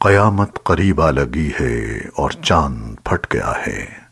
قیامت قریب آ لگی ہے اور چاند پھٹ گیا ہے۔